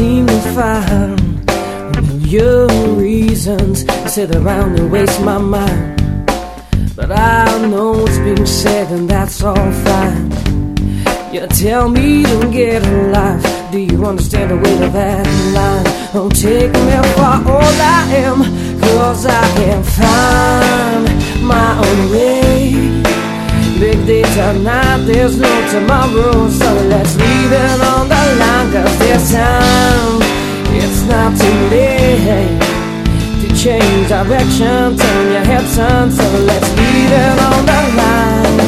seem to find a million reasons to sit around and waste my mind. But I know what's been said, and that's all fine. You tell me to get a life. Do you understand the weight of that line? Oh, take me for all I am, cause I can find my own way. Big day tonight, there's no tomorrow, so let's leave it on cause this time it's not too late to change direction, turn your head turn, so let's leave it on the line.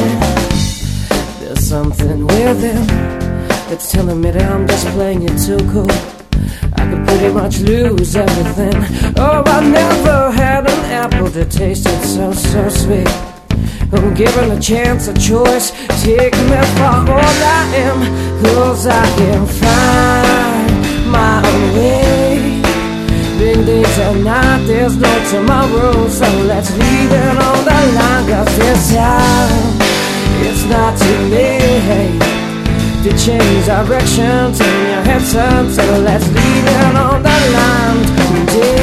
There's something with within that's telling me that I'm just playing it too cool. I could pretty much lose everything. Oh, I never had an apple that tasted so, so sweet. Oh, given a chance, a choice, take me for all I am, cause I can find my own way. Big days and night, there's no tomorrow, so let's leave it on the line, cause this time. It's not too late to change direction, turn your head turn, so let's leave it on the line today.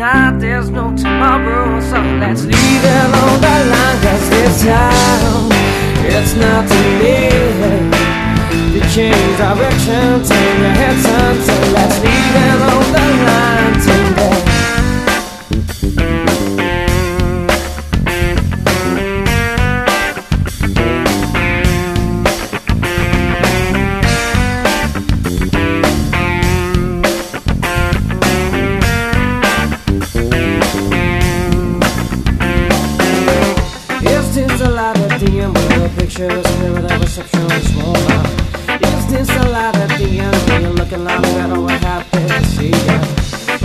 Data night, there's no tomorrow. So let's leave it on the line. Cause this time it's not too late to change direction. A lot at the end where the picture is clear that reception is smaller? Is this a lot at the end where you're looking like better we're happy to see ya?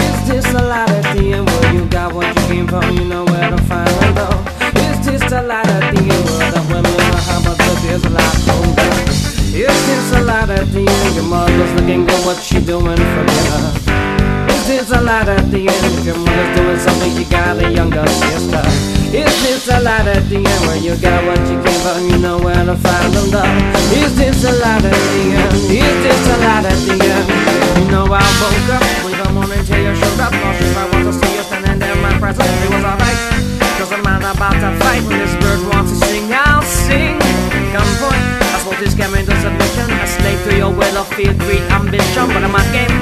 Is this a lot at the end where you got what you came from, you know where to find it though? Is this a lot at the end where the women are hot but the beer's a lot colder? Is this a lot at the end? Your mother's looking good, what she doing for dinner? Is this a lot at the end? If your mother's doing something, you got a younger sister. Is this a lot at the end where you got what you came for, you know where to find them though? Is this a lot at the end? Is this a lot at the end? You know I woke up with the morning till you showed up. Not sure if I want to see you standing there in my presence. It was alright, cause I'm not about to fight. When this bird wants to sing, I'll sing. Come point, I suppose this came into submission. A slave to your will of fear, greed, ambition. But I'm a game,